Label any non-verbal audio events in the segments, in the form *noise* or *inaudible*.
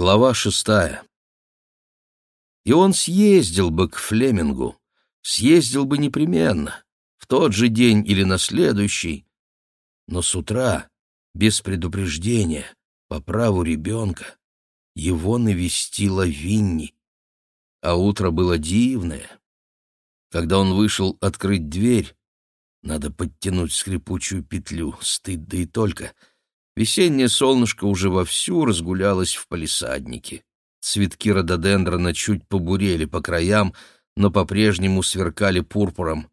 Глава шестая. И он съездил бы к Флемингу, съездил бы непременно, в тот же день или на следующий, но с утра, без предупреждения, по праву ребенка, его навестила Винни. А утро было дивное. Когда он вышел открыть дверь, надо подтянуть скрипучую петлю, стыд да и только — Весеннее солнышко уже вовсю разгулялось в палисаднике. Цветки рододендрона чуть побурели по краям, но по-прежнему сверкали пурпуром.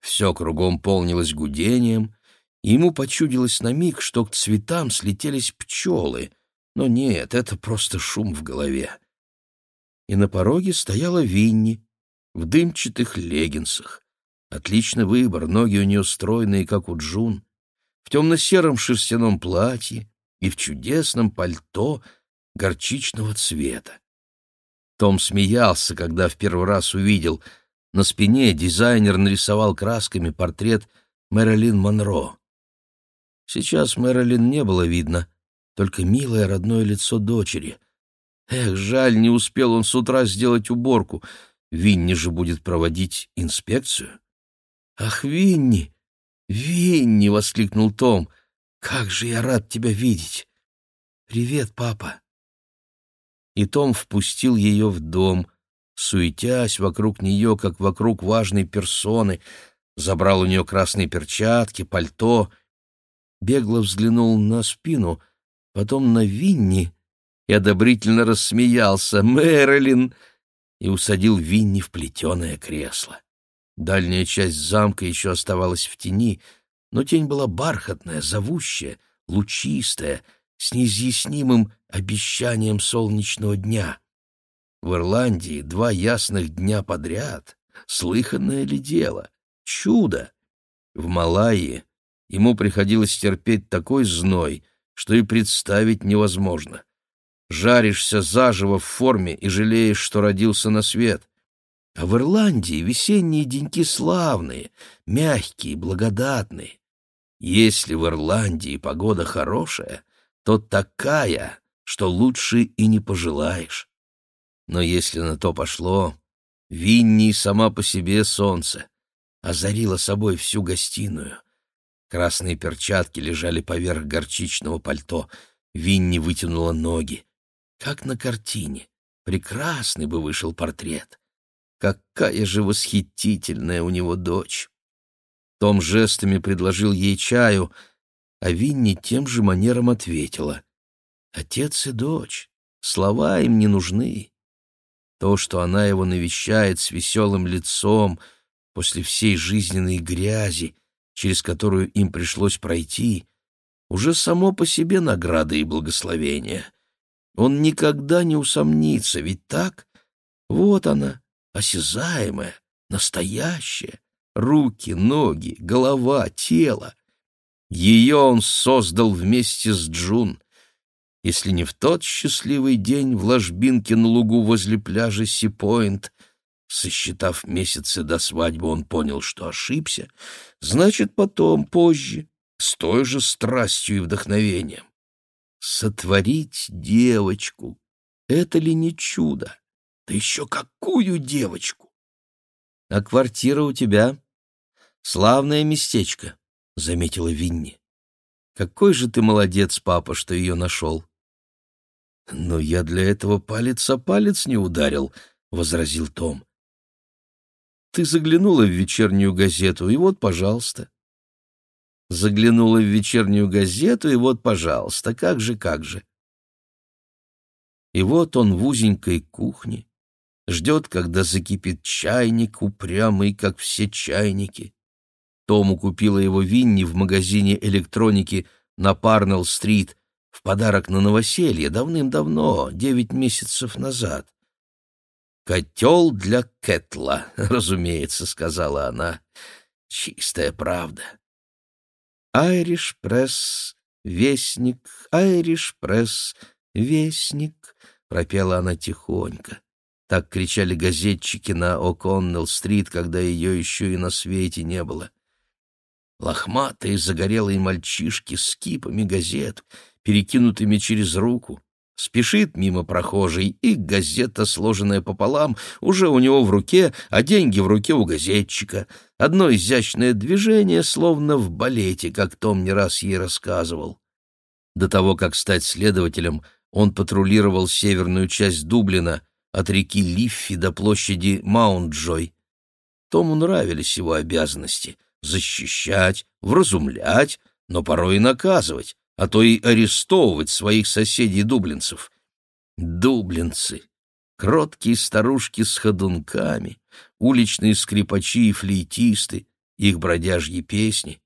Все кругом полнилось гудением, и ему почудилось на миг, что к цветам слетелись пчелы. Но нет, это просто шум в голове. И на пороге стояла Винни в дымчатых леггинсах. Отличный выбор, ноги у нее стройные, как у Джун в темно-сером шерстяном платье и в чудесном пальто горчичного цвета. Том смеялся, когда в первый раз увидел. На спине дизайнер нарисовал красками портрет Мэрилин Монро. Сейчас Мэрилин не было видно, только милое родное лицо дочери. Эх, жаль, не успел он с утра сделать уборку. Винни же будет проводить инспекцию. Ах, Винни! «Винни!» — воскликнул Том. «Как же я рад тебя видеть!» «Привет, папа!» И Том впустил ее в дом, суетясь вокруг нее, как вокруг важной персоны, забрал у нее красные перчатки, пальто, бегло взглянул на спину, потом на Винни и одобрительно рассмеялся «Мэрилин!» и усадил Винни в плетеное кресло. Дальняя часть замка еще оставалась в тени, но тень была бархатная, зовущая, лучистая, с неизъяснимым обещанием солнечного дня. В Ирландии два ясных дня подряд — слыханное ли дело? Чудо! В Малайи ему приходилось терпеть такой зной, что и представить невозможно. Жаришься заживо в форме и жалеешь, что родился на свет. А в Ирландии весенние деньки славные, мягкие, благодатные. Если в Ирландии погода хорошая, то такая, что лучше и не пожелаешь. Но если на то пошло, Винни сама по себе солнце, озарила собой всю гостиную. Красные перчатки лежали поверх горчичного пальто, Винни вытянула ноги. Как на картине, прекрасный бы вышел портрет. Какая же восхитительная у него дочь! Том жестами предложил ей чаю, а Винни тем же манером ответила. Отец и дочь, слова им не нужны. То, что она его навещает с веселым лицом после всей жизненной грязи, через которую им пришлось пройти, уже само по себе награда и благословение. Он никогда не усомнится, ведь так? Вот она, осязаемое, настоящее, руки, ноги, голова, тело. Ее он создал вместе с Джун. Если не в тот счастливый день в ложбинке на лугу возле пляжа Си-Пойнт, сосчитав месяцы до свадьбы, он понял, что ошибся, значит, потом, позже, с той же страстью и вдохновением. Сотворить девочку — это ли не чудо? Да еще какую девочку! — А квартира у тебя? Славное местечко, — заметила Винни. Какой же ты молодец, папа, что ее нашел. — Но я для этого палец о палец не ударил, — возразил Том. Ты заглянула в вечернюю газету, и вот, пожалуйста. Заглянула в вечернюю газету, и вот, пожалуйста, как же, как же. И вот он в узенькой кухне, ждет, когда закипит чайник, упрямый, как все чайники. Тому купила его Винни в магазине электроники на Парнелл-стрит в подарок на новоселье давным-давно, девять месяцев назад. «Котел для Кэтла», *laughs* — разумеется, — сказала она. «Чистая правда». «Айриш Пресс, Вестник, Айриш Пресс, Вестник», — пропела она тихонько. Так кричали газетчики на О'Коннелл-стрит, когда ее еще и на свете не было. Лохматые загорелые мальчишки с кипами газет, перекинутыми через руку, Спешит мимо прохожий, и газета, сложенная пополам, уже у него в руке, а деньги в руке у газетчика. Одно изящное движение, словно в балете, как Том не раз ей рассказывал. До того, как стать следователем, он патрулировал северную часть Дублина, от реки Лиффи до площади Маунт-Джой. Тому нравились его обязанности — защищать, вразумлять, но порой и наказывать, а то и арестовывать своих соседей-дублинцев. Дублинцы! Кроткие старушки с ходунками, уличные скрипачи и флейтисты, их бродяжьи песни.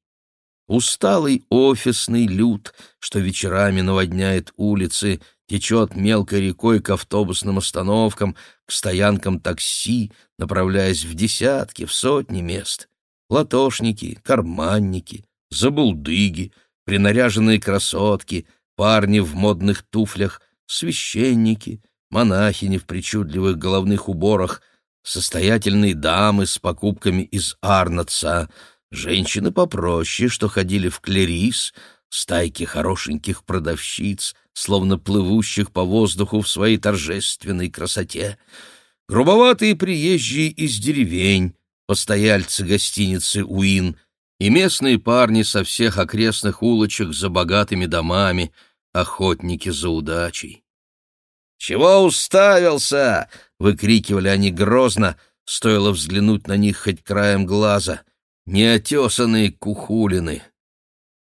Усталый офисный люд, что вечерами наводняет улицы, течет мелкой рекой к автобусным остановкам, к стоянкам такси, направляясь в десятки, в сотни мест. Латошники, карманники, забулдыги, принаряженные красотки, парни в модных туфлях, священники, монахини в причудливых головных уборах, состоятельные дамы с покупками из Арнаца, женщины попроще, что ходили в клерис, стайки хорошеньких продавщиц, словно плывущих по воздуху в своей торжественной красоте, грубоватые приезжие из деревень, постояльцы гостиницы «Уин», и местные парни со всех окрестных улочек за богатыми домами, охотники за удачей. «Чего уставился?» — выкрикивали они грозно, стоило взглянуть на них хоть краем глаза. Неотесанные кухулины.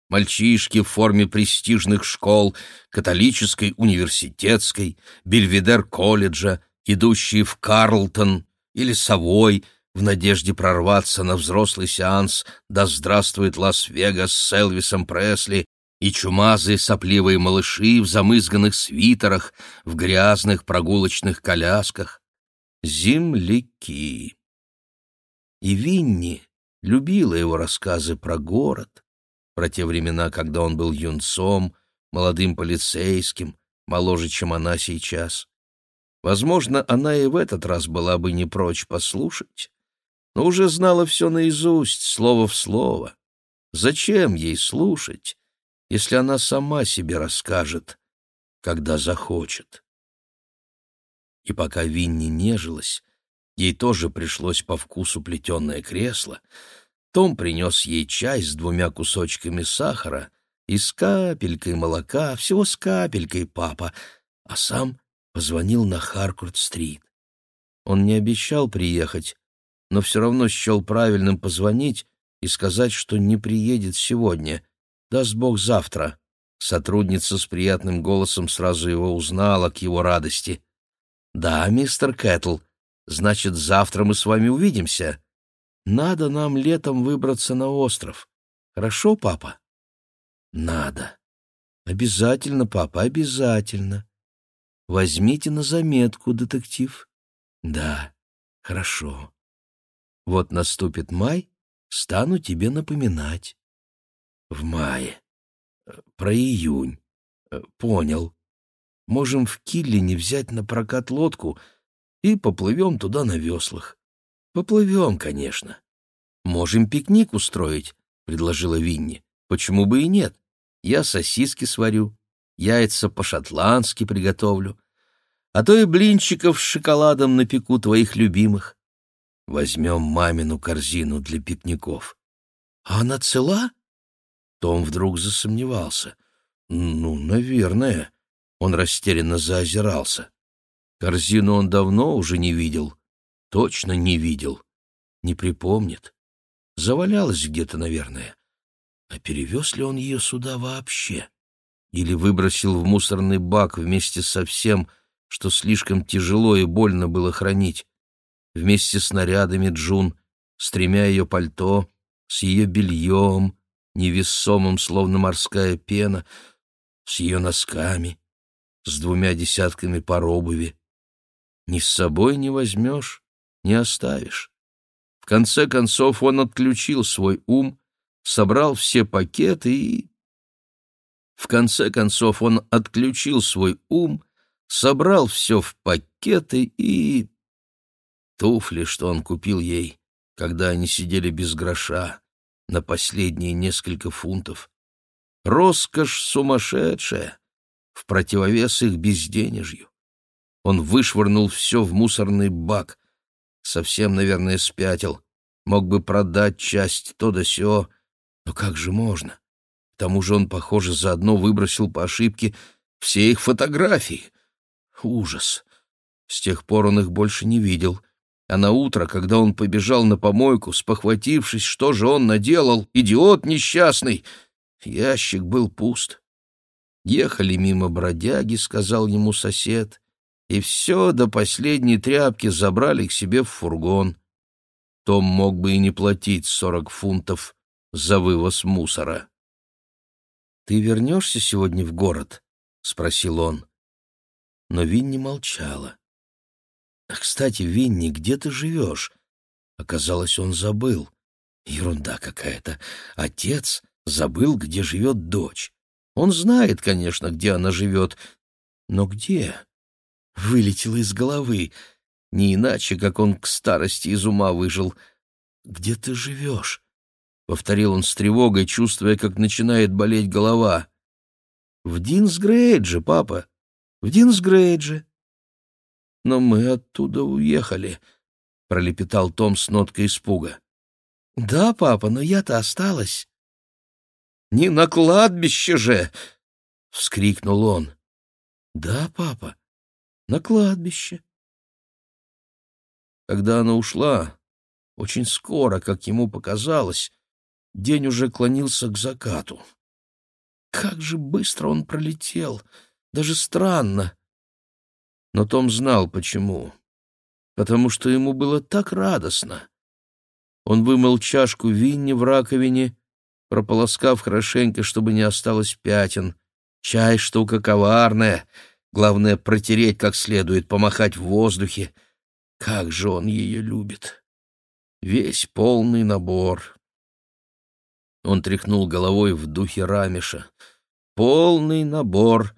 Мальчишки в форме престижных школ, католической, университетской, Бельведер-колледжа, идущие в Карлтон или Совой — в надежде прорваться на взрослый сеанс «Да здравствует Лас-Вегас» с Элвисом Пресли и чумазые сопливые малыши в замызганных свитерах, в грязных прогулочных колясках. Земляки. И Винни любила его рассказы про город, про те времена, когда он был юнцом, молодым полицейским, моложе, чем она сейчас. Возможно, она и в этот раз была бы не прочь послушать, но уже знала все наизусть, слово в слово. Зачем ей слушать, если она сама себе расскажет, когда захочет? И пока Винни нежилась, ей тоже пришлось по вкусу плетеное кресло, том принес ей чай с двумя кусочками сахара и с капелькой молока, всего с капелькой, папа, а сам позвонил на Харкурт-стрит. Он не обещал приехать, но все равно счел правильным позвонить и сказать, что не приедет сегодня, даст Бог завтра. Сотрудница с приятным голосом сразу его узнала к его радости. «Да, мистер Кэтл, значит, завтра мы с вами увидимся. Надо нам летом выбраться на остров. Хорошо, папа?» «Надо. Обязательно, папа, обязательно. Возьмите на заметку, детектив». «Да, хорошо». Вот наступит май, стану тебе напоминать. В мае. Э, про июнь. Э, понял. Можем в Киллине взять на прокат лодку и поплывем туда на веслах. Поплывем, конечно. Можем пикник устроить, предложила Винни. Почему бы и нет? Я сосиски сварю, яйца по-шотландски приготовлю, а то и блинчиков с шоколадом напеку твоих любимых. Возьмем мамину корзину для пикников. А она цела? Том вдруг засомневался. Ну, наверное. Он растерянно заозирался. Корзину он давно уже не видел. Точно не видел. Не припомнит. Завалялась где-то, наверное. А перевез ли он ее сюда вообще? Или выбросил в мусорный бак вместе со всем, что слишком тяжело и больно было хранить? вместе с нарядами Джун, с тремя ее пальто, с ее бельем, невесомым, словно морская пена, с ее носками, с двумя десятками пар обуви. Ни с собой не возьмешь, не оставишь. В конце концов он отключил свой ум, собрал все пакеты и... В конце концов он отключил свой ум, собрал все в пакеты и туфли, что он купил ей, когда они сидели без гроша, на последние несколько фунтов. Роскошь сумасшедшая. в противовес их безденежью. Он вышвырнул все в мусорный бак. Совсем, наверное, спятил. Мог бы продать часть то да сё. Но как же можно? К тому же он, похоже, заодно выбросил по ошибке все их фотографии. Ужас! С тех пор он их больше не видел. А на утро, когда он побежал на помойку, спохватившись, что же он наделал, идиот несчастный, ящик был пуст. Ехали мимо бродяги, сказал ему сосед, и все до последней тряпки забрали к себе в фургон. Том мог бы и не платить сорок фунтов за вывоз мусора. «Ты вернешься сегодня в город?» — спросил он. Но Винни молчала. «Кстати, Винни, где ты живешь?» Оказалось, он забыл. Ерунда какая-то. Отец забыл, где живет дочь. Он знает, конечно, где она живет, но где? Вылетело из головы. Не иначе, как он к старости из ума выжил. «Где ты живешь?» — повторил он с тревогой, чувствуя, как начинает болеть голова. «В Динсгрейдже, папа, в Динсгрейдже». «Но мы оттуда уехали», — пролепетал Том с ноткой испуга. «Да, папа, но я-то осталась». «Не на кладбище же!» — вскрикнул он. «Да, папа, на кладбище». Когда она ушла, очень скоро, как ему показалось, день уже клонился к закату. Как же быстро он пролетел! Даже странно. Но Том знал, почему. Потому что ему было так радостно. Он вымыл чашку Винни в раковине, прополоскав хорошенько, чтобы не осталось пятен. Чай — штука коварная. Главное — протереть как следует, помахать в воздухе. Как же он ее любит! Весь полный набор. Он тряхнул головой в духе Рамиша. Полный набор.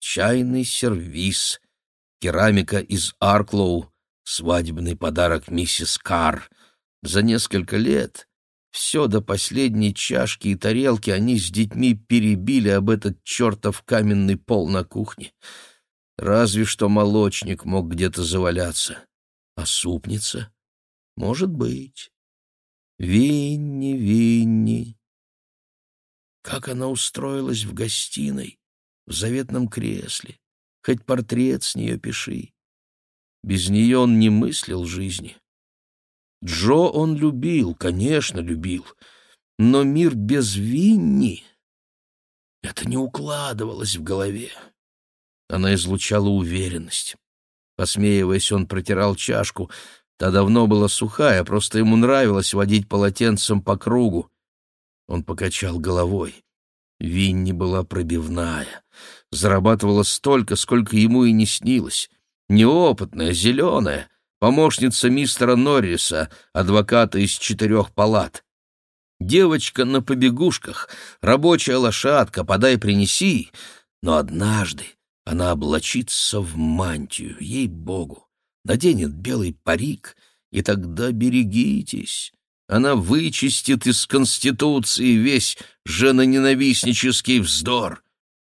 Чайный сервиз — керамика из Арклоу, свадебный подарок миссис Карр. За несколько лет все до последней чашки и тарелки они с детьми перебили об этот чертов каменный пол на кухне. Разве что молочник мог где-то заваляться. А супница? Может быть. Винни, Винни. Как она устроилась в гостиной, в заветном кресле, хоть портрет с нее пиши. Без нее он не мыслил жизни. Джо он любил, конечно, любил, но мир без Винни... Это не укладывалось в голове. Она излучала уверенность. Посмеиваясь, он протирал чашку. Та давно была сухая, просто ему нравилось водить полотенцем по кругу. Он покачал головой. Винни была пробивная зарабатывала столько, сколько ему и не снилось. Неопытная, зеленая, помощница мистера Норриса, адвоката из четырех палат. Девочка на побегушках, рабочая лошадка, подай принеси. Но однажды она облачится в мантию, ей-богу, наденет белый парик, и тогда берегитесь. Она вычистит из Конституции весь женоненавистнический вздор.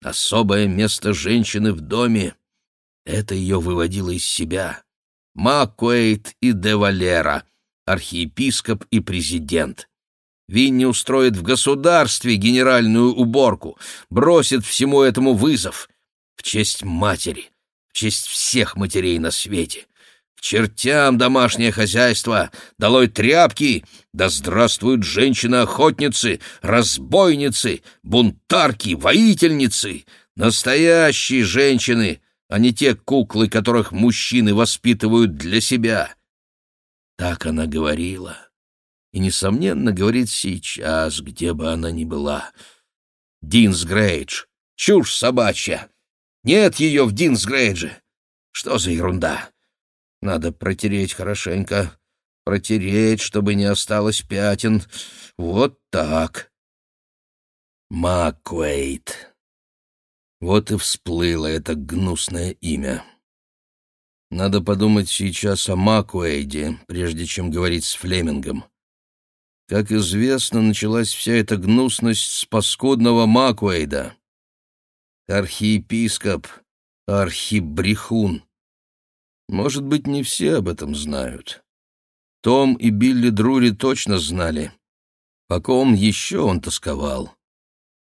Особое место женщины в доме — это ее выводило из себя. Маккуэйт и де Валера, архиепископ и президент. Винни устроит в государстве генеральную уборку, бросит всему этому вызов. В честь матери, в честь всех матерей на свете. К чертям домашнее хозяйство, долой тряпки, да здравствуют женщины-охотницы, разбойницы, бунтарки, воительницы, настоящие женщины, а не те куклы, которых мужчины воспитывают для себя. Так она говорила. И, несомненно, говорит сейчас, где бы она ни была. Динсгрейдж. Чушь собачья. Нет ее в Динсгрейдже. Что за ерунда? Надо протереть хорошенько, протереть, чтобы не осталось пятен. Вот так. Маккуэйт. Вот и всплыло это гнусное имя. Надо подумать сейчас о Маккуэйде, прежде чем говорить с Флемингом. Как известно, началась вся эта гнусность с паскудного Маккуэйда. Архиепископ, архибрехун. Может быть, не все об этом знают. Том и Билли Друри точно знали. По ком еще он тосковал?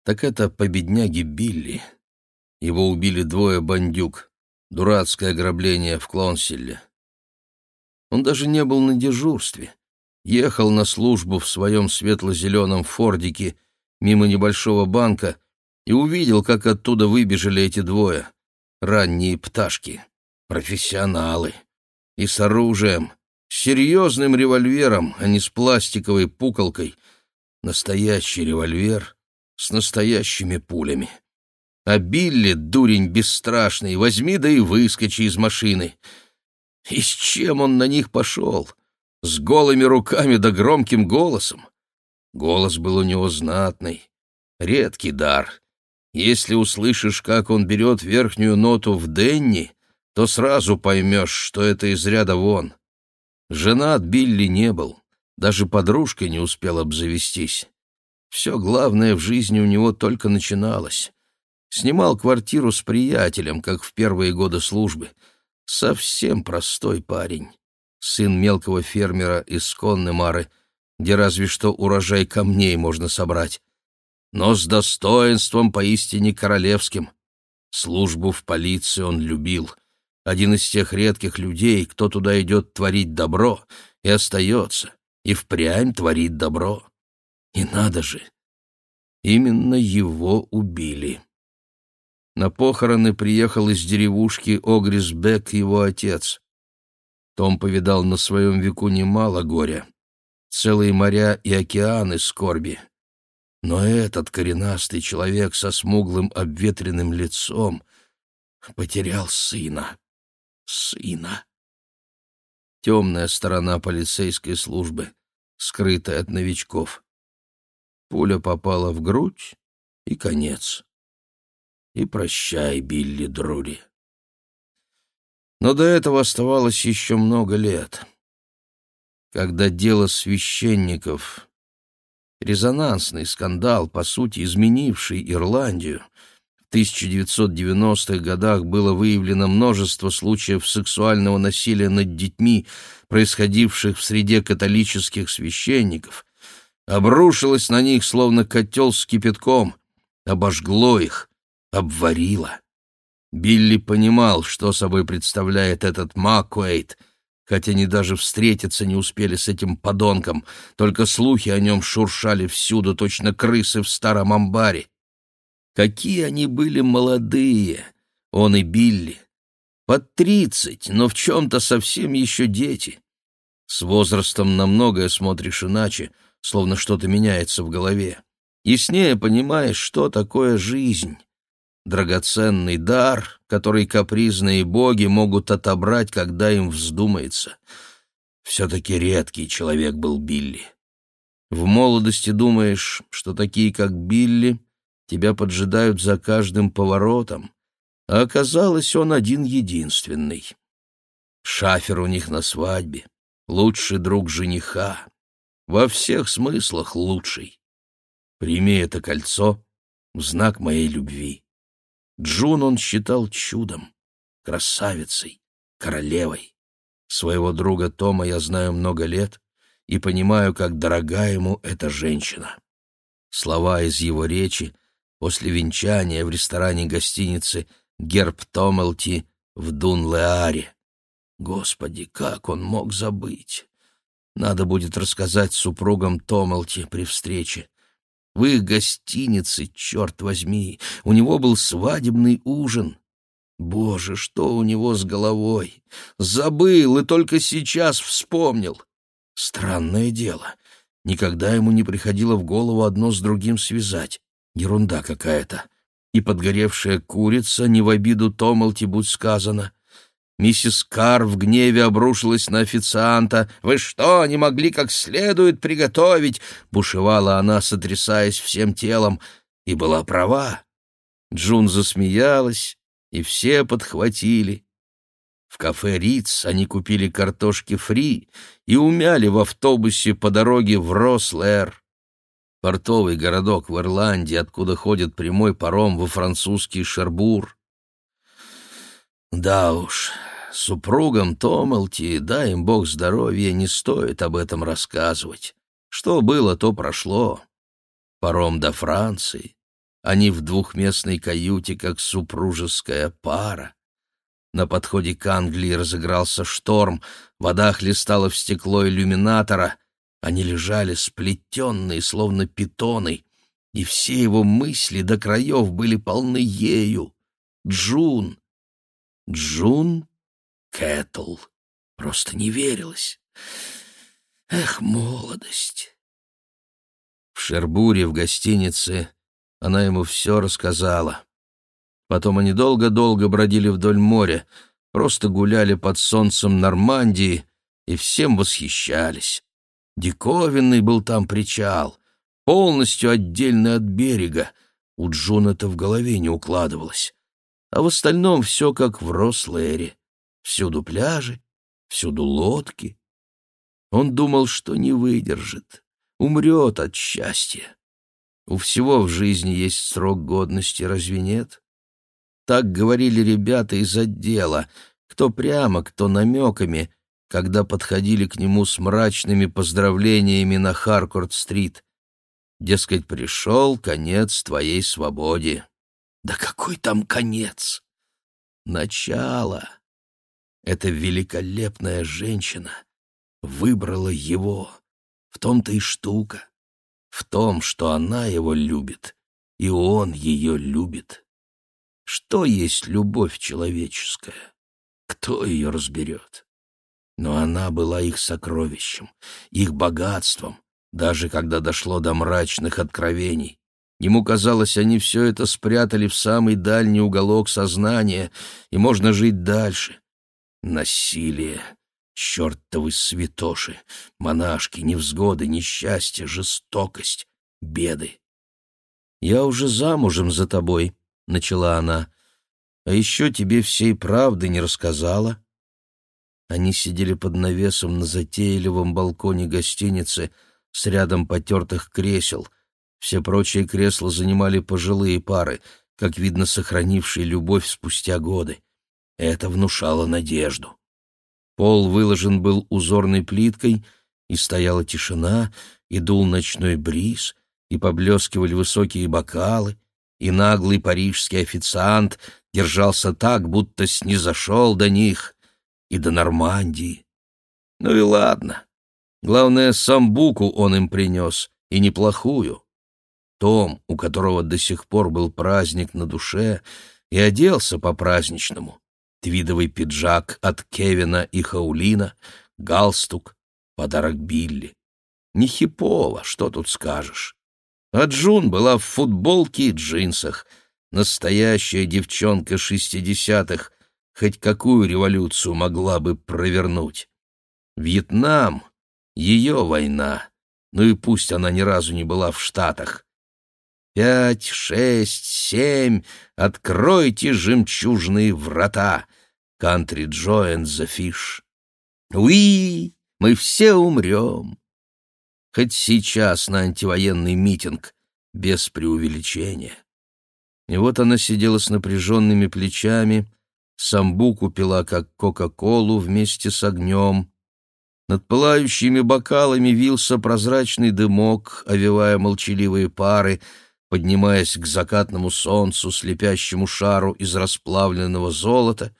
Так это по бедняге Билли. Его убили двое бандюк. Дурацкое ограбление в Клонсилле. Он даже не был на дежурстве. Ехал на службу в своем светло-зеленом фордике мимо небольшого банка и увидел, как оттуда выбежали эти двое. Ранние пташки, профессионалы. И с оружием, с серьезным револьвером, а не с пластиковой пуколкой. Настоящий револьвер с настоящими пулями. А Билли, дурень бесстрашный, возьми да и выскочи из машины. И с чем он на них пошел? С голыми руками да громким голосом? Голос был у него знатный, редкий дар. Если услышишь, как он берет верхнюю ноту в Денни, то сразу поймешь, что это из ряда вон. Женат Билли не был, даже подружкой не успел обзавестись. Все главное в жизни у него только начиналось. Снимал квартиру с приятелем, как в первые годы службы. Совсем простой парень. Сын мелкого фермера из Коннемары, где разве что урожай камней можно собрать. Но с достоинством поистине королевским. Службу в полиции он любил. Один из тех редких людей, кто туда идет творить добро, и остается, и впрямь творит добро. И надо же, именно его убили. На похороны приехал из деревушки Огрисбек его отец. Том повидал на своем веку немало горя, целые моря и океаны скорби. Но этот коренастый человек со смуглым обветренным лицом потерял сына. Сына. Темная сторона полицейской службы, скрытая от новичков. Пуля попала в грудь, и конец и прощай, Билли Друри. Но до этого оставалось еще много лет. Когда дело священников, резонансный скандал, по сути изменивший Ирландию, в 1990-х годах было выявлено множество случаев сексуального насилия над детьми, происходивших в среде католических священников, обрушилось на них, словно котел с кипятком, обожгло их, обварила. Билли понимал, что собой представляет этот Маккуэйт, хотя они даже встретиться не успели с этим подонком, только слухи о нем шуршали всюду, точно крысы в старом амбаре. Какие они были молодые, он и Билли. Под тридцать, но в чем-то совсем еще дети. С возрастом на многое смотришь иначе, словно что-то меняется в голове. Яснее понимаешь, что такое жизнь драгоценный дар, который капризные боги могут отобрать, когда им вздумается. Все-таки редкий человек был Билли. В молодости думаешь, что такие, как Билли, тебя поджидают за каждым поворотом, а оказалось, он один-единственный. Шафер у них на свадьбе, лучший друг жениха, во всех смыслах лучший. Прими это кольцо в знак моей любви. Джун он считал чудом, красавицей, королевой. Своего друга Тома я знаю много лет и понимаю, как дорога ему эта женщина. Слова из его речи после венчания в ресторане гостиницы «Герб Томелти» в Дун-Леаре. Господи, как он мог забыть! Надо будет рассказать супругам Томелти при встрече. В их гостинице, черт возьми, у него был свадебный ужин. Боже, что у него с головой! Забыл и только сейчас вспомнил. Странное дело. Никогда ему не приходило в голову одно с другим связать. Ерунда какая-то. И подгоревшая курица, не в обиду Томалти, будь сказано. Миссис Кар в гневе обрушилась на официанта. «Вы что, не могли как следует приготовить?» — бушевала она, сотрясаясь всем телом, и была права. Джун засмеялась, и все подхватили. В кафе «Риц» они купили картошки фри и умяли в автобусе по дороге в Рослэр. портовый городок в Ирландии, откуда ходит прямой паром во французский Шербур. Да уж, супругам Томалти, дай им бог здоровья, не стоит об этом рассказывать. Что было, то прошло. Паром до Франции. Они в двухместной каюте, как супружеская пара. На подходе к Англии разыгрался шторм, вода хлестала в стекло иллюминатора. Они лежали сплетенные, словно питоны, и все его мысли до краев были полны ею. Джун. Джун Кэтл. Просто не верилось. Эх, молодость. В Шербуре, в гостинице, она ему все рассказала. Потом они долго-долго бродили вдоль моря, просто гуляли под солнцем Нормандии и всем восхищались. Диковинный был там причал, полностью отдельный от берега. У Джун это в голове не укладывалось. А в остальном все как в Рослэре. Всюду пляжи, всюду лодки. Он думал, что не выдержит, умрет от счастья. У всего в жизни есть срок годности, разве нет? Так говорили ребята из отдела, кто прямо, кто намеками, когда подходили к нему с мрачными поздравлениями на Харкорд-стрит. Дескать, пришел конец твоей свободе. Да какой там конец? Начало. Эта великолепная женщина выбрала его. В том-то и штука. В том, что она его любит, и он ее любит. Что есть любовь человеческая? Кто ее разберет? Но она была их сокровищем, их богатством, даже когда дошло до мрачных откровений. Ему казалось, они все это спрятали в самый дальний уголок сознания, и можно жить дальше. Насилие, чертовы святоши, монашки, невзгоды, несчастье, жестокость, беды. «Я уже замужем за тобой», начала она. «А еще тебе всей правды не рассказала». Они сидели под навесом на затейливом балконе гостиницы с рядом потертых кресел. Все прочие кресла занимали пожилые пары, как видно, сохранившие любовь спустя годы. Это внушало надежду. Пол выложен был узорной плиткой, и стояла тишина, и дул ночной бриз, и поблескивали высокие бокалы — и наглый парижский официант держался так, будто снизошел до них и до Нормандии. Ну и ладно. Главное, самбуку он им принес, и неплохую. Том, у которого до сих пор был праздник на душе, и оделся по-праздничному. Твидовый пиджак от Кевина и Хаулина, галстук, подарок Билли. Не хипово, что тут скажешь. А Джун была в футболке и джинсах. Настоящая девчонка шестидесятых хоть какую революцию могла бы провернуть. Вьетнам — ее война, ну и пусть она ни разу не была в Штатах. Пять, шесть, семь, откройте жемчужные врата. Country Joe and the Fish. Уи, мы все умрем хоть сейчас на антивоенный митинг, без преувеличения. И вот она сидела с напряженными плечами, самбуку пила, как кока-колу, вместе с огнем. Над пылающими бокалами вился прозрачный дымок, овивая молчаливые пары, поднимаясь к закатному солнцу, слепящему шару из расплавленного золота,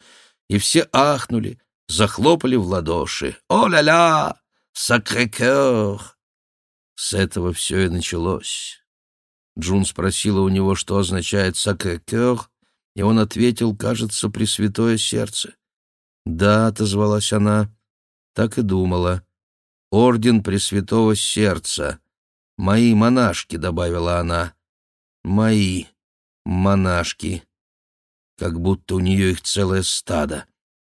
и все ахнули, захлопали в ладоши. «О-ля-ля! Сакрé-кёр!» С этого все и началось. Джун спросила у него, что означает «сакрé-кёр», и он ответил, кажется, «пресвятое сердце». «Да», — отозвалась она, — так и думала. «Орден Пресвятого Сердца. Мои монашки», — добавила она. «Мои монашки». Как будто у нее их целое стадо.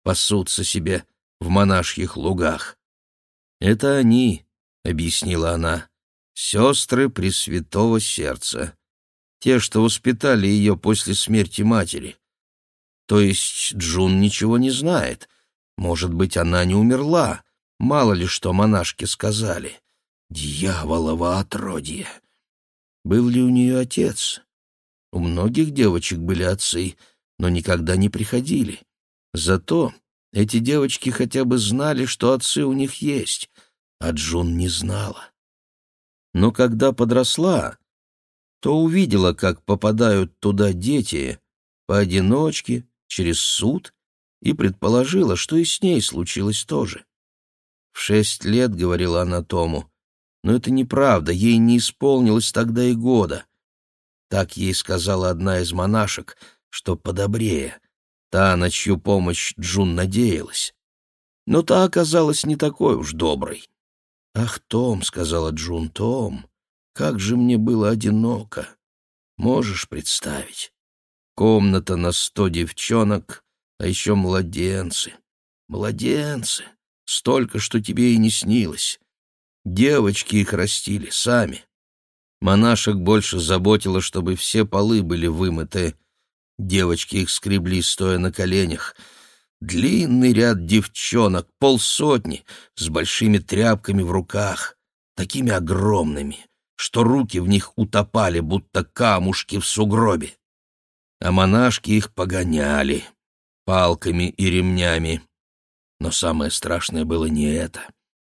Пасутся себе в монашьих лугах. «Это они», — объяснила она сестры Пресвятого Сердца, те, что воспитали ее после смерти матери. То есть Джун ничего не знает. Может быть, она не умерла. Мало ли что монашки сказали. Дьяволово отродье! Был ли у нее отец? У многих девочек были отцы, но никогда не приходили. Зато эти девочки хотя бы знали, что отцы у них есть, а Джун не знала. Но когда подросла, то увидела, как попадают туда дети поодиночке, через суд, и предположила, что и с ней случилось тоже. В шесть лет, говорила она Тому, но это неправда, ей не исполнилось тогда и года. Так ей сказала одна из монашек, что подобрее, та, на чью помощь Джун надеялась. Но та оказалась не такой уж доброй. «Ах, Том», — сказала Джун, — «Том, как же мне было одиноко. Можешь представить? Комната на сто девчонок, а еще младенцы. Младенцы, столько, что тебе и не снилось. Девочки их растили сами. Монашек больше заботило, чтобы все полы были вымыты. Девочки их скребли, стоя на коленях. Длинный ряд девчонок, полсотни, с большими тряпками в руках, такими огромными, что руки в них утопали, будто камушки в сугробе. А монашки их погоняли палками и ремнями. Но самое страшное было не это,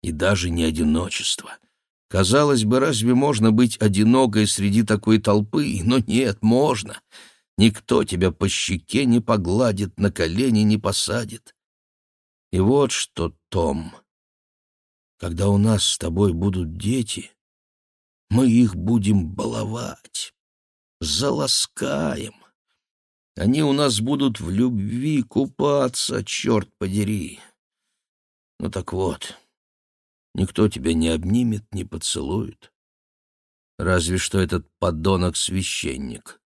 и даже не одиночество — Казалось бы, разве можно быть одинокой среди такой толпы? Но нет, можно. Никто тебя по щеке не погладит, на колени не посадит. И вот что, Том, когда у нас с тобой будут дети, мы их будем баловать, заласкаем. Они у нас будут в любви купаться, черт подери. Ну так вот, Никто тебя не обнимет, не поцелует. Разве что этот подонок-священник.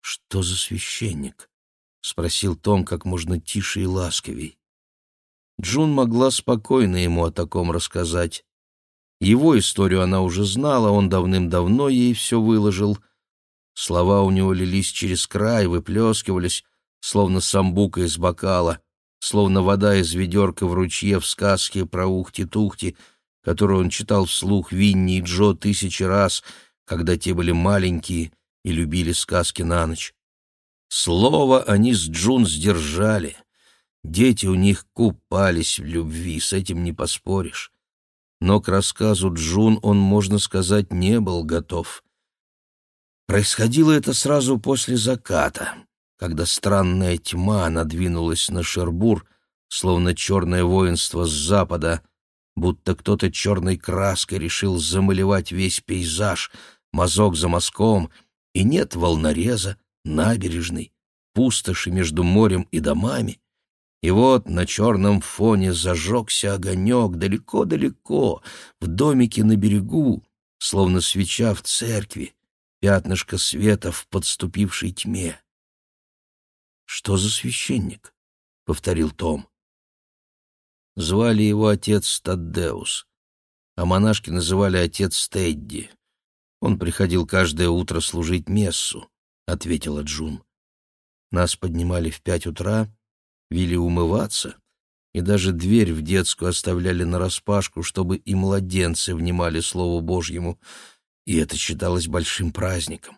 «Что за священник?» — спросил Том как можно тише и ласковей. Джун могла спокойно ему о таком рассказать. Его историю она уже знала, он давным-давно ей все выложил. Слова у него лились через край, выплескивались, словно самбука из бокала словно вода из ведерка в ручье в сказке про Ухти-Тухти, которую он читал вслух Винни и Джо тысячи раз, когда те были маленькие и любили сказки на ночь. Слово они с Джун сдержали. Дети у них купались в любви, с этим не поспоришь. Но к рассказу Джун он, можно сказать, не был готов. Происходило это сразу после заката когда странная тьма надвинулась на Шербур, словно черное воинство с запада, будто кто-то черной краской решил замалевать весь пейзаж, мазок за мазком, и нет волнореза, набережной, пустоши между морем и домами. И вот на черном фоне зажегся огонек далеко-далеко, в домике на берегу, словно свеча в церкви, пятнышко света в подступившей тьме. «Что за священник?» — повторил Том. Звали его отец Таддеус, а монашки называли отец Тедди. Он приходил каждое утро служить мессу, — ответила Джун. Нас поднимали в пять утра, вели умываться, и даже дверь в детскую оставляли нараспашку, чтобы и младенцы внимали Слову Божьему, и это считалось большим праздником.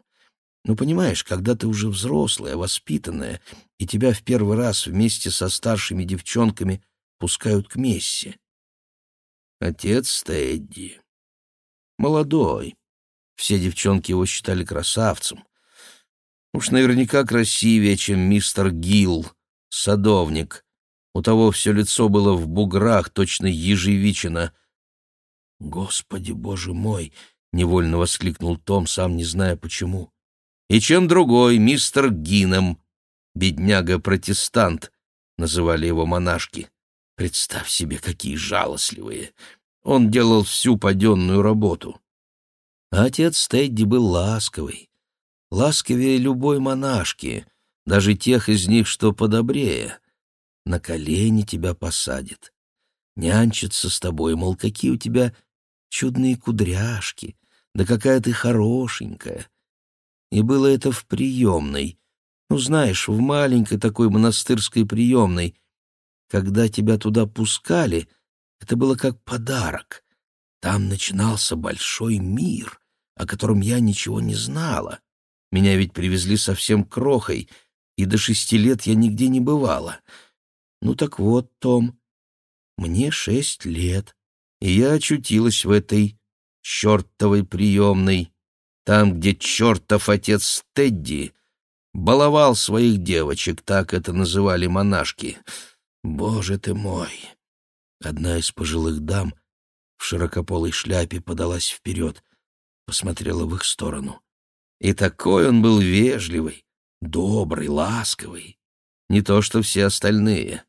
Ну, понимаешь, когда ты уже взрослая, воспитанная, и тебя в первый раз вместе со старшими девчонками пускают к мессе. Отец Тедди. Молодой. Все девчонки его считали красавцем. Уж наверняка красивее, чем мистер Гилл, садовник. У того все лицо было в буграх, точно ежевичина. «Господи, боже мой!» — невольно воскликнул Том, сам не зная почему и чем другой, мистер Гином, бедняга-протестант, называли его монашки. Представь себе, какие жалостливые. Он делал всю паденную работу. А отец Тедди был ласковый, ласковее любой монашки, даже тех из них, что подобрее. На колени тебя посадит, нянчится с тобой, мол, какие у тебя чудные кудряшки, да какая ты хорошенькая, и было это в приемной. Ну, знаешь, в маленькой такой монастырской приемной. Когда тебя туда пускали, это было как подарок. Там начинался большой мир, о котором я ничего не знала. Меня ведь привезли совсем крохой, и до шести лет я нигде не бывала. Ну так вот, Том, мне шесть лет, и я очутилась в этой чертовой приемной, там, где чертов отец Тедди баловал своих девочек, так это называли монашки. Боже ты мой! Одна из пожилых дам в широкополой шляпе подалась вперед, посмотрела в их сторону. И такой он был вежливый, добрый, ласковый. Не то что все остальные.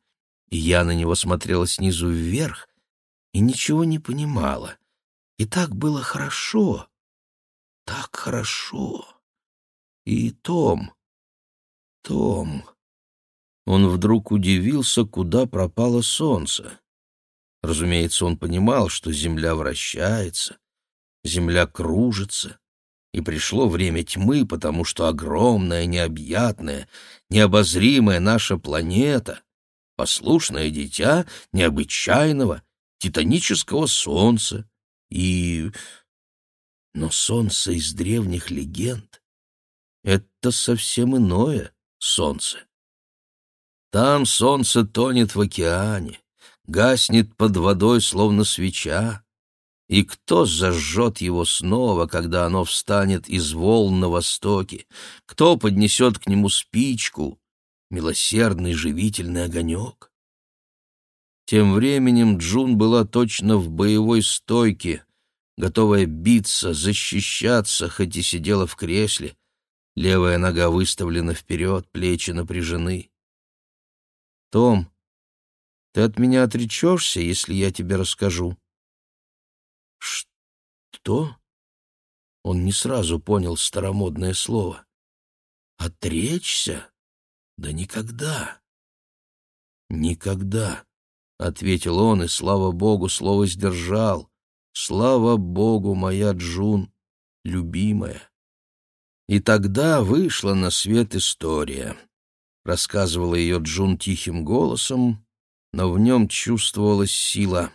И я на него смотрела снизу вверх и ничего не понимала. И так было хорошо, так хорошо. И Том, Том... Он вдруг удивился, куда пропало солнце. Разумеется, он понимал, что Земля вращается, Земля кружится, и пришло время тьмы, потому что огромная, необъятная, необозримая наша планета — послушное дитя необычайного, титанического солнца. И... Но солнце из древних легенд — это совсем иное солнце. Там солнце тонет в океане, гаснет под водой, словно свеча, и кто зажжет его снова, когда оно встанет из волн на востоке? Кто поднесет к нему спичку, милосердный живительный огонек? Тем временем Джун была точно в боевой стойке, готовая биться, защищаться, хоть и сидела в кресле. Левая нога выставлена вперед, плечи напряжены. «Том, ты от меня отречешься, если я тебе расскажу?» «Что?» Он не сразу понял старомодное слово. «Отречься? Да никогда!» «Никогда!» — ответил он, и, слава богу, слово сдержал. «Слава богу, моя Джун, любимая!» И тогда вышла на свет история. Рассказывала ее Джун тихим голосом, но в нем чувствовалась сила.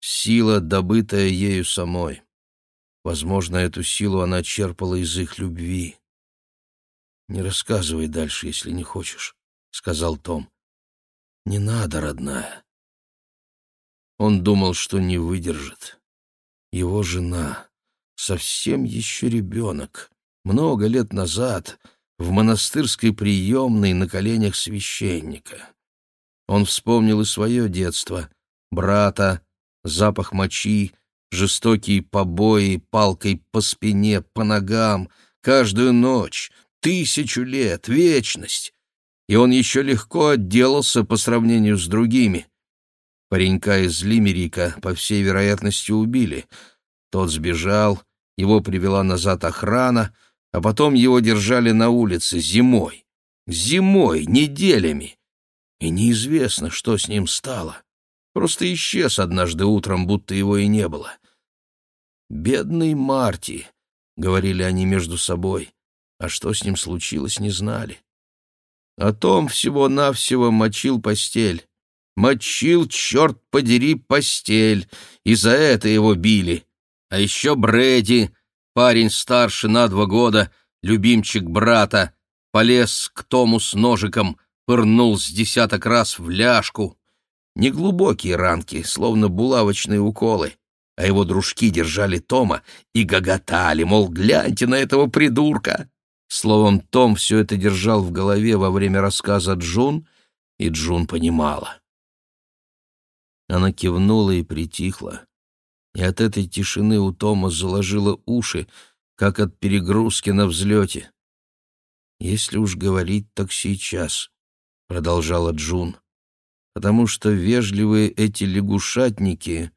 Сила, добытая ею самой. Возможно, эту силу она черпала из их любви. «Не рассказывай дальше, если не хочешь», — сказал Том. «Не надо, родная». Он думал, что не выдержит. Его жена, совсем еще ребенок, много лет назад в монастырской приемной на коленях священника. Он вспомнил и свое детство, брата, запах мочи, жестокие побои палкой по спине, по ногам, каждую ночь, тысячу лет, вечность. И он еще легко отделался по сравнению с другими. Паренька из Лимерика, по всей вероятности, убили. Тот сбежал, его привела назад охрана, а потом его держали на улице зимой. Зимой, неделями. И неизвестно, что с ним стало. Просто исчез однажды утром, будто его и не было. «Бедный Марти», — говорили они между собой, а что с ним случилось, не знали. О том всего-навсего мочил постель. Мочил, черт подери, постель, и за это его били. А еще Брэди, парень старше на два года, любимчик брата, полез к Тому с ножиком, пырнул с десяток раз в ляжку. Неглубокие ранки, словно булавочные уколы а его дружки держали Тома и гоготали, мол, гляньте на этого придурка. Словом, Том все это держал в голове во время рассказа Джун, и Джун понимала. Она кивнула и притихла, и от этой тишины у Тома заложило уши, как от перегрузки на взлете. «Если уж говорить, так сейчас», — продолжала Джун, «потому что вежливые эти лягушатники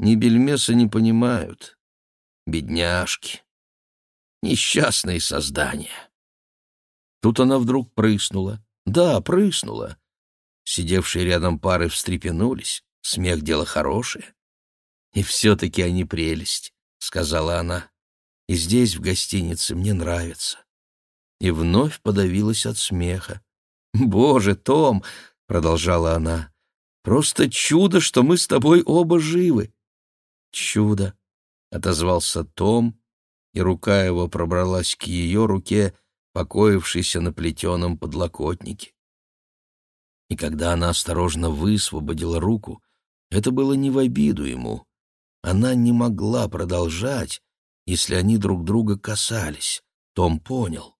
ни бельмеса не понимают. Бедняжки. Несчастные создания. Тут она вдруг прыснула. Да, прыснула. Сидевшие рядом пары встрепенулись. Смех — дело хорошее. И все-таки они прелесть, — сказала она. И здесь, в гостинице, мне нравится. И вновь подавилась от смеха. «Боже, Том!» — продолжала она. «Просто чудо, что мы с тобой оба живы. «Чудо!» — отозвался Том, и рука его пробралась к ее руке, покоившейся на плетеном подлокотнике. И когда она осторожно высвободила руку, это было не в обиду ему. Она не могла продолжать, если они друг друга касались. Том понял.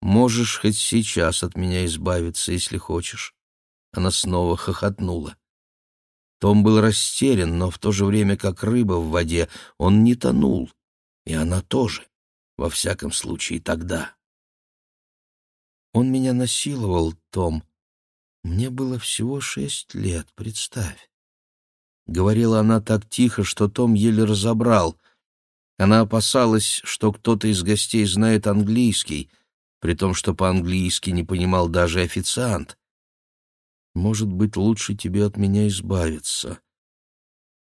«Можешь хоть сейчас от меня избавиться, если хочешь». Она снова хохотнула. Том был растерян, но в то же время, как рыба в воде, он не тонул. И она тоже, во всяком случае, тогда. Он меня насиловал, Том. Мне было всего шесть лет, представь. Говорила она так тихо, что Том еле разобрал. Она опасалась, что кто-то из гостей знает английский, при том, что по-английски не понимал даже официант. Может быть, лучше тебе от меня избавиться.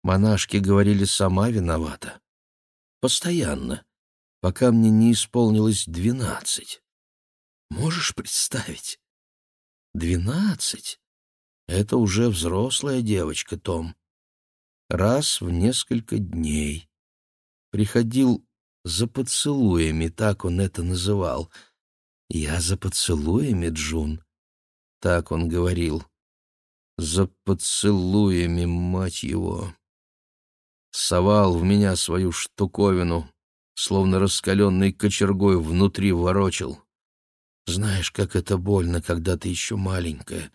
Монашки говорили, сама виновата. Постоянно, пока мне не исполнилось двенадцать. Можешь представить? Двенадцать? Это уже взрослая девочка, Том. Раз в несколько дней. Приходил за поцелуями, так он это называл. Я за поцелуями, Джун. Так он говорил за поцелуями, мать его. Совал в меня свою штуковину, словно раскаленной кочергой внутри ворочил. Знаешь, как это больно, когда ты еще маленькая.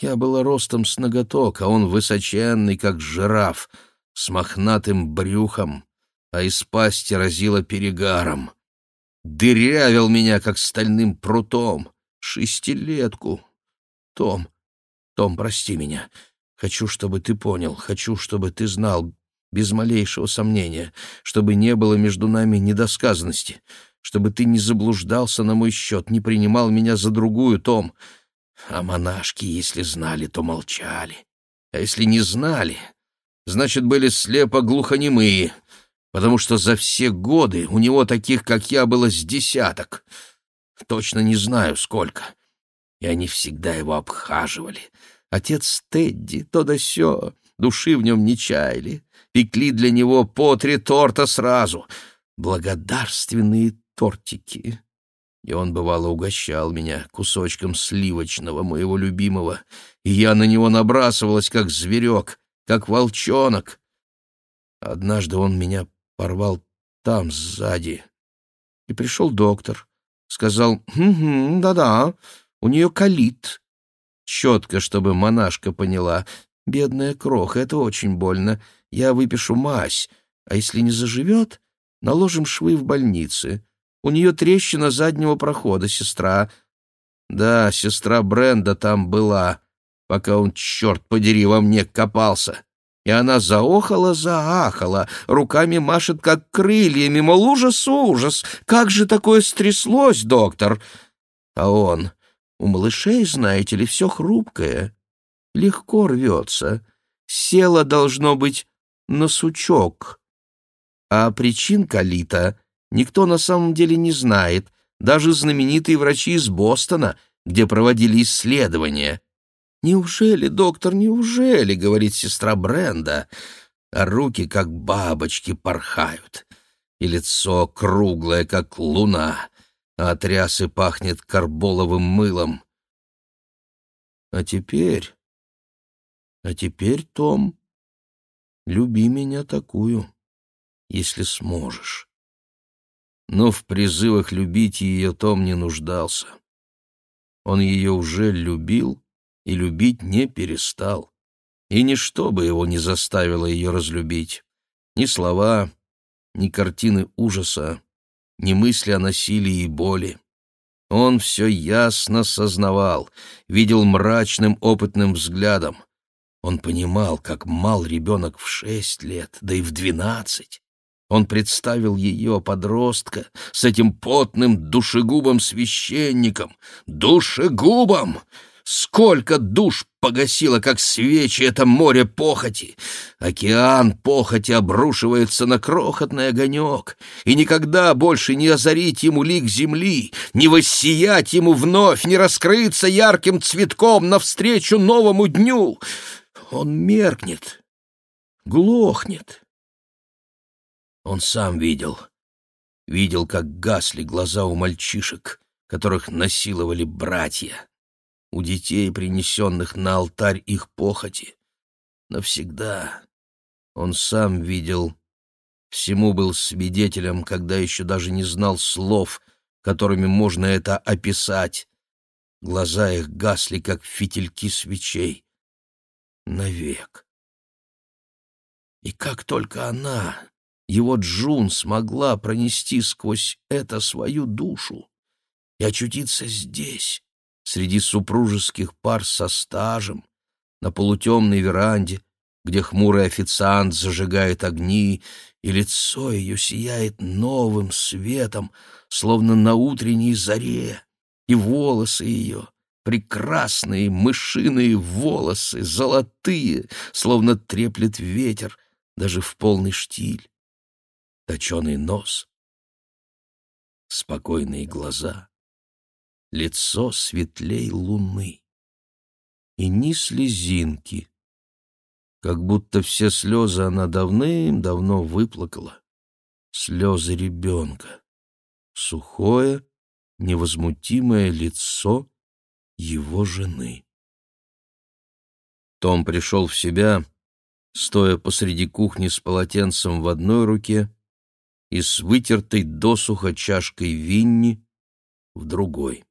Я была ростом с ноготок, а он высоченный, как жираф, с мохнатым брюхом, а из пасти разило перегаром. Дырявил меня, как стальным прутом, шестилетку. Том, том, прости меня. Хочу, чтобы ты понял, хочу, чтобы ты знал, без малейшего сомнения, чтобы не было между нами недосказанности, чтобы ты не заблуждался на мой счет, не принимал меня за другую, Том. А монашки, если знали, то молчали. А если не знали, значит, были слепо-глухонемые, потому что за все годы у него таких, как я, было с десяток. Точно не знаю, сколько и они всегда его обхаживали. Отец Тедди, то да сё, души в нем не чаяли, пекли для него по три торта сразу, благодарственные тортики. И он, бывало, угощал меня кусочком сливочного, моего любимого, и я на него набрасывалась, как зверек, как волчонок. Однажды он меня порвал там, сзади. И пришел доктор. Сказал, «Угу, да-да, у нее калит. Четко, чтобы монашка поняла. Бедная кроха, это очень больно. Я выпишу мазь, а если не заживет, наложим швы в больнице. У нее трещина заднего прохода, сестра. Да, сестра Бренда там была, пока он, черт подери, во мне копался. И она заохала-заахала, руками машет, как крыльями, мол, ужас-ужас, как же такое стряслось, доктор? А он, у малышей, знаете ли, все хрупкое, легко рвется. Село должно быть на сучок. А причин колита никто на самом деле не знает, даже знаменитые врачи из Бостона, где проводили исследования. «Неужели, доктор, неужели?» — говорит сестра Бренда, а руки, как бабочки, порхают, и лицо круглое, как луна а от рясы пахнет карболовым мылом. А теперь... А теперь, Том, люби меня такую, если сможешь. Но в призывах любить ее Том не нуждался. Он ее уже любил и любить не перестал. И ничто бы его не заставило ее разлюбить. Ни слова, ни картины ужаса, ни мысли о насилии и боли. Он все ясно сознавал, видел мрачным опытным взглядом. Он понимал, как мал ребенок в шесть лет, да и в двенадцать. Он представил ее, подростка, с этим потным душегубым священником. Душегубом! Сколько душ погасило, как свечи, это море похоти! Океан похоти обрушивается на крохотный огонек, и никогда больше не озарить ему лик земли, не воссиять ему вновь, не раскрыться ярким цветком навстречу новому дню. Он меркнет, глохнет. Он сам видел. Видел, как гасли глаза у мальчишек, которых насиловали братья, у детей, принесенных на алтарь их похоти. Навсегда. Он сам видел, всему был свидетелем, когда еще даже не знал слов, которыми можно это описать. Глаза их гасли, как фитильки свечей. Навек. И как только она, его Джун, смогла пронести сквозь это свою душу и очутиться здесь, среди супружеских пар со стажем, на полутемной веранде, где хмурый официант зажигает огни, и лицо ее сияет новым светом, словно на утренней заре, и волосы ее, прекрасные мышиные волосы, золотые, словно треплет ветер, даже в полный штиль, точеный нос, спокойные глаза, лицо светлей луны и ни слезинки, как будто все слезы она давным-давно выплакала. Слезы ребенка. Сухое, невозмутимое лицо его жены. Том пришел в себя, стоя посреди кухни с полотенцем в одной руке и с вытертой досуха чашкой винни в другой.